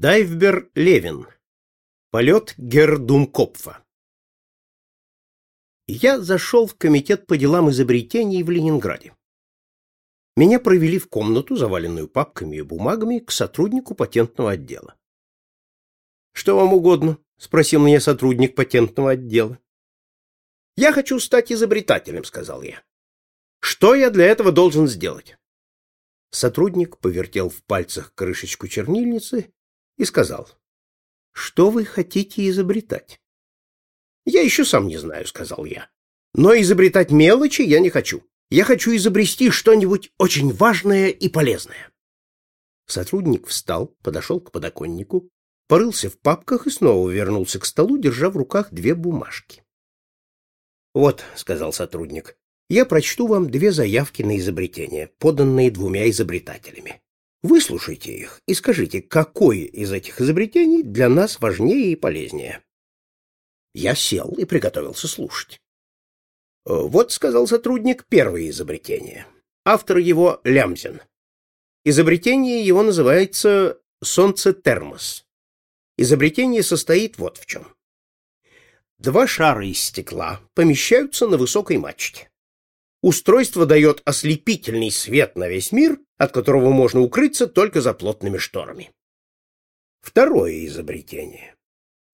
Дайвбер Левин. Полет Гердумкопфа. Я зашел в комитет по делам изобретений в Ленинграде. Меня провели в комнату, заваленную папками и бумагами, к сотруднику патентного отдела. «Что вам угодно?» — спросил меня сотрудник патентного отдела. «Я хочу стать изобретателем», — сказал я. «Что я для этого должен сделать?» Сотрудник повертел в пальцах крышечку чернильницы и сказал, «Что вы хотите изобретать?» «Я еще сам не знаю», — сказал я. «Но изобретать мелочи я не хочу. Я хочу изобрести что-нибудь очень важное и полезное». Сотрудник встал, подошел к подоконнику, порылся в папках и снова вернулся к столу, держа в руках две бумажки. «Вот», — сказал сотрудник, — «я прочту вам две заявки на изобретение, поданные двумя изобретателями. Выслушайте их и скажите, какое из этих изобретений для нас важнее и полезнее». Я сел и приготовился слушать. «Вот», — сказал сотрудник, — «первое изобретение. Автор его Лямзин. Изобретение его называется солнцетермос. Изобретение состоит вот в чем. Два шара из стекла помещаются на высокой мачте. Устройство дает ослепительный свет на весь мир, от которого можно укрыться только за плотными шторами. Второе изобретение.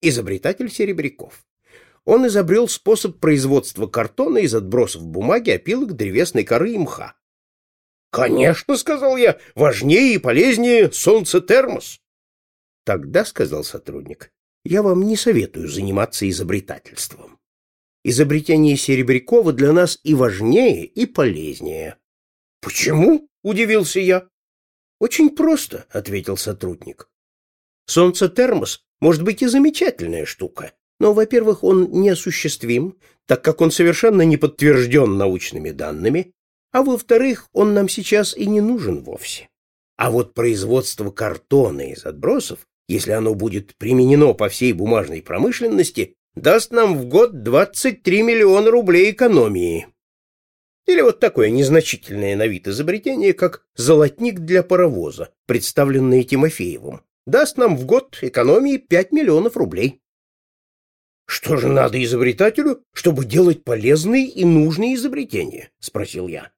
Изобретатель Серебряков. Он изобрел способ производства картона из отбросов бумаги, опилок, древесной коры и мха. «Конечно, — сказал я, — важнее и полезнее солнцетермос. Тогда, — сказал сотрудник, — я вам не советую заниматься изобретательством. Изобретение Серебрякова для нас и важнее, и полезнее. — Почему? — удивился я. — Очень просто, — ответил сотрудник. Солнцетермос может быть и замечательная штука, но, во-первых, он неосуществим, так как он совершенно не подтвержден научными данными, а во-вторых, он нам сейчас и не нужен вовсе. А вот производство картона из отбросов если оно будет применено по всей бумажной промышленности, даст нам в год 23 миллиона рублей экономии. Или вот такое незначительное на вид изобретение, как золотник для паровоза, представленное Тимофеевым, даст нам в год экономии 5 миллионов рублей. Что же надо изобретателю, чтобы делать полезные и нужные изобретения? спросил я.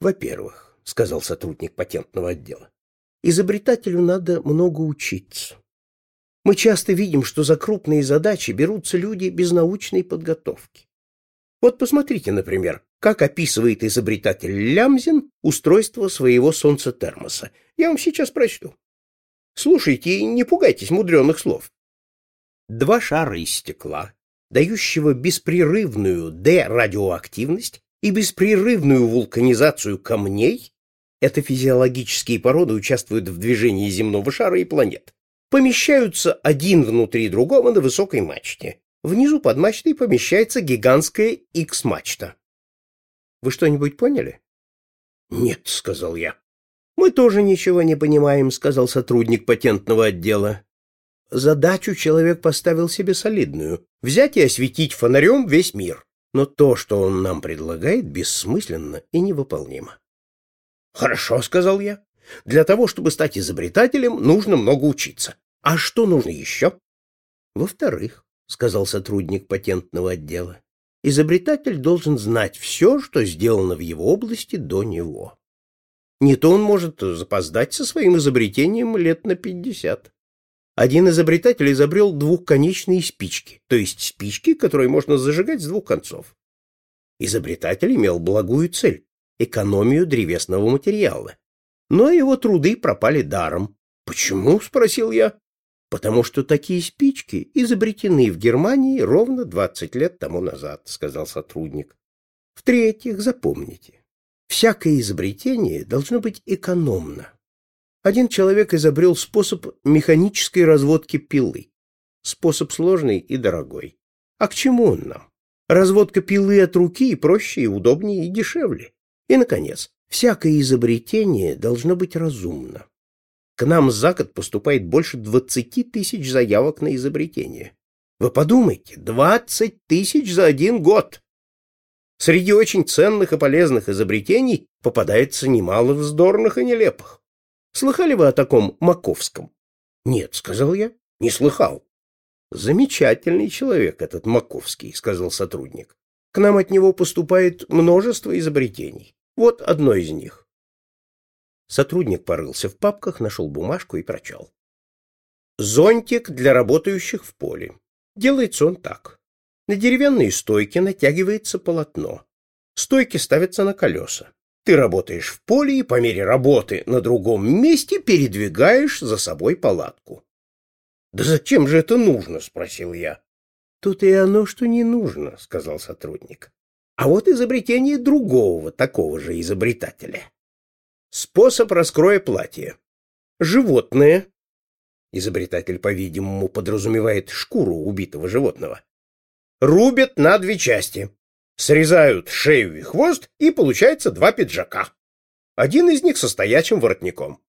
Во-первых, сказал сотрудник патентного отдела, изобретателю надо много учиться. Мы часто видим, что за крупные задачи берутся люди без научной подготовки. Вот посмотрите, например, как описывает изобретатель Лямзин устройство своего солнцетермоса. Я вам сейчас прочту. Слушайте и не пугайтесь мудреных слов. Два шара из стекла, дающего беспрерывную Д-радиоактивность и беспрерывную вулканизацию камней, это физиологические породы участвуют в движении земного шара и планет. Помещаются один внутри другого на высокой мачте. Внизу под мачтой помещается гигантская X-мачта. Вы что-нибудь поняли? Нет, сказал я. Мы тоже ничего не понимаем, сказал сотрудник патентного отдела. Задачу человек поставил себе солидную — взять и осветить фонарем весь мир. Но то, что он нам предлагает, бессмысленно и невыполнимо. Хорошо, сказал я. Для того, чтобы стать изобретателем, нужно много учиться. А что нужно еще? Во-вторых, сказал сотрудник патентного отдела, изобретатель должен знать все, что сделано в его области до него. Не то он может запоздать со своим изобретением лет на пятьдесят. Один изобретатель изобрел двухконечные спички, то есть спички, которые можно зажигать с двух концов. Изобретатель имел благую цель экономию древесного материала. Но его труды пропали даром. «Почему?» — спросил я. «Потому что такие спички изобретены в Германии ровно 20 лет тому назад», — сказал сотрудник. «В-третьих, запомните, всякое изобретение должно быть экономно. Один человек изобрел способ механической разводки пилы. Способ сложный и дорогой. А к чему он нам? Разводка пилы от руки проще, и удобнее, и дешевле. И, наконец, всякое изобретение должно быть разумно. К нам за год поступает больше 20 тысяч заявок на изобретение. Вы подумайте, 20 тысяч за один год! Среди очень ценных и полезных изобретений попадается немало вздорных и нелепых. Слыхали вы о таком Маковском? Нет, сказал я, не слыхал. Замечательный человек этот Маковский, сказал сотрудник. К нам от него поступает множество изобретений. Вот одно из них. Сотрудник порылся в папках, нашел бумажку и прочел. Зонтик для работающих в поле. Делается он так. На деревянные стойки натягивается полотно. Стойки ставятся на колеса. Ты работаешь в поле и по мере работы на другом месте передвигаешь за собой палатку. — Да зачем же это нужно? — спросил я. — Тут и оно, что не нужно, — сказал сотрудник. А вот изобретение другого такого же изобретателя. Способ раскроя платья. Животное, изобретатель, по-видимому, подразумевает шкуру убитого животного, рубят на две части срезают шею и хвост, и получается два пиджака. Один из них со стоячим воротником.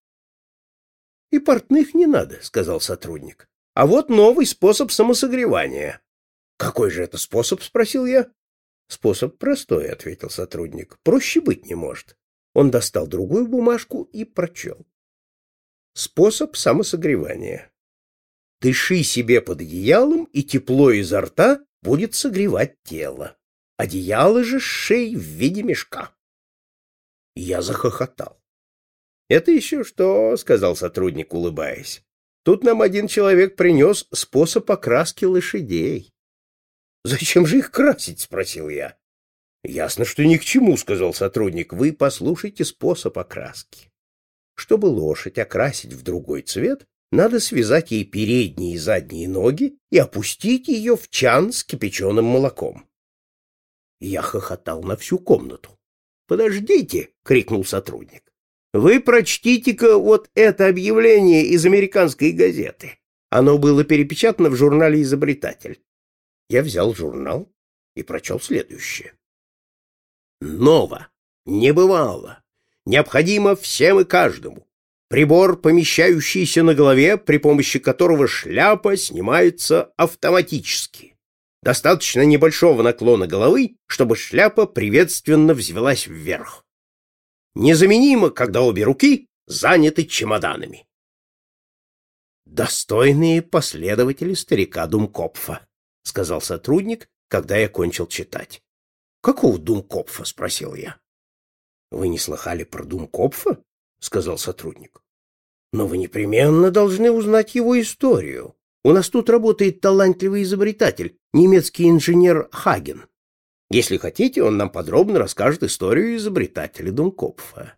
— И портных не надо, — сказал сотрудник. — А вот новый способ самосогревания. — Какой же это способ? — спросил я. — Способ простой, — ответил сотрудник. — Проще быть не может. Он достал другую бумажку и прочел. Способ самосогревания. Дыши себе под одеялом, и тепло изо рта будет согревать тело одеяло же с шеей в виде мешка. Я захохотал. «Это еще что?» — сказал сотрудник, улыбаясь. «Тут нам один человек принес способ окраски лошадей». «Зачем же их красить?» — спросил я. «Ясно, что ни к чему», — сказал сотрудник. «Вы послушайте способ окраски. Чтобы лошадь окрасить в другой цвет, надо связать ей передние и задние ноги и опустить ее в чан с кипяченым молоком. Я хохотал на всю комнату. «Подождите!» — крикнул сотрудник. «Вы прочтите-ка вот это объявление из американской газеты. Оно было перепечатано в журнале «Изобретатель». Я взял журнал и прочел следующее. «Ново! Не бывало! Необходимо всем и каждому! Прибор, помещающийся на голове, при помощи которого шляпа снимается автоматически. Достаточно небольшого наклона головы, чтобы шляпа приветственно взвелась вверх. Незаменимо, когда обе руки заняты чемоданами. «Достойные последователи старика Думкопфа», — сказал сотрудник, когда я кончил читать. «Какого Думкопфа?» — спросил я. «Вы не слыхали про Думкопфа?» — сказал сотрудник. «Но вы непременно должны узнать его историю. У нас тут работает талантливый изобретатель, немецкий инженер Хаген. Если хотите, он нам подробно расскажет историю изобретателя Думкопфа.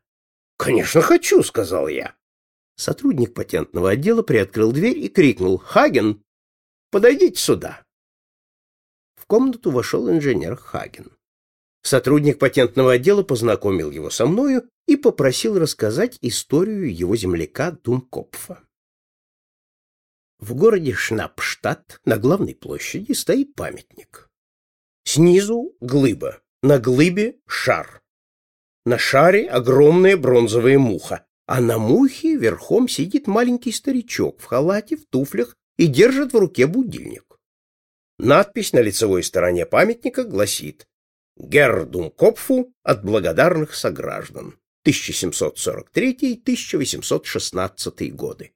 «Конечно хочу», — сказал я. Сотрудник патентного отдела приоткрыл дверь и крикнул «Хаген, подойдите сюда». В комнату вошел инженер Хаген. Сотрудник патентного отдела познакомил его со мною и попросил рассказать историю его земляка Думкопфа. В городе Шнапштадт на главной площади стоит памятник. Снизу глыба, на глыбе шар. На шаре огромная бронзовая муха, а на мухе верхом сидит маленький старичок в халате, в туфлях и держит в руке будильник. Надпись на лицевой стороне памятника гласит «Гердум Копфу от благодарных сограждан. 1743-1816 годы».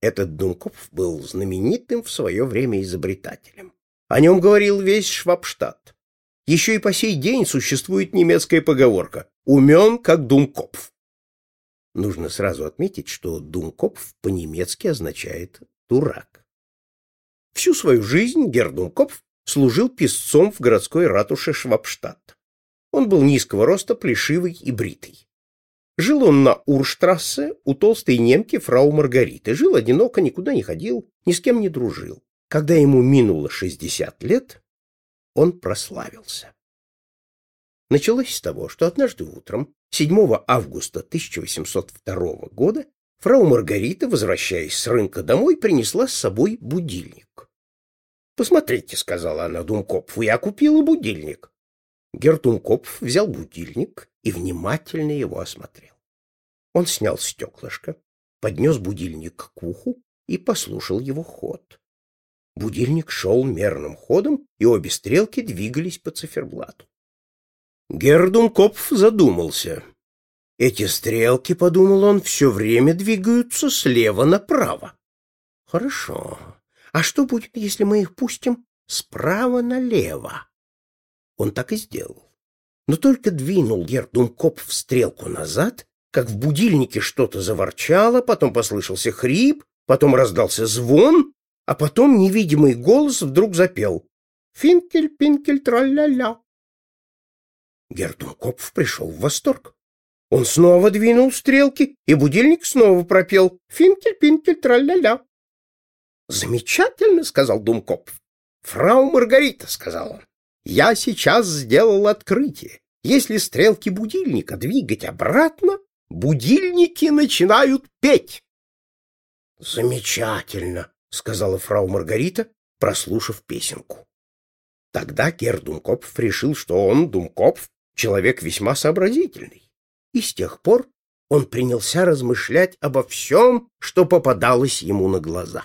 Этот Дункопф был знаменитым в свое время изобретателем. О нем говорил весь Швабштадт. Еще и по сей день существует немецкая поговорка «умен, как Думкопф». Нужно сразу отметить, что Думкопф по-немецки означает «дурак». Всю свою жизнь Гердункопф служил писцом в городской ратуше Швабштадт. Он был низкого роста, плешивый и бритый. Жил он на Урштрассе у толстой немки фрау Маргариты. Жил одиноко, никуда не ходил, ни с кем не дружил. Когда ему минуло 60 лет, он прославился. Началось с того, что однажды утром, 7 августа 1802 года, фрау Маргарита, возвращаясь с рынка домой, принесла с собой будильник. «Посмотрите», — сказала она Думкопфу, — «я купила будильник». Гертункопф взял будильник и внимательно его осмотрел. Он снял стеклышко, поднес будильник к уху и послушал его ход. Будильник шел мерным ходом, и обе стрелки двигались по циферблату. Гердункопф задумался. Эти стрелки, — подумал он, — все время двигаются слева направо. Хорошо. А что будет, если мы их пустим справа налево? Он так и сделал. Но только двинул Гердумкоп в стрелку назад, как в будильнике что-то заворчало, потом послышался хрип, потом раздался звон, а потом невидимый голос вдруг запел «Финкель-пинкель, тралля-ля». Гердумкопф пришел в восторг. Он снова двинул стрелки, и будильник снова пропел «Финкель-пинкель, тралля-ля». «Замечательно», — сказал Думкопф. «Фрау Маргарита», — сказал он, — «я сейчас сделал открытие. Если стрелки будильника двигать обратно, будильники начинают петь». «Замечательно», — сказала фрау Маргарита, прослушав песенку. Тогда Кер Думкопф решил, что он, Думкопф, человек весьма сообразительный, и с тех пор он принялся размышлять обо всем, что попадалось ему на глаза.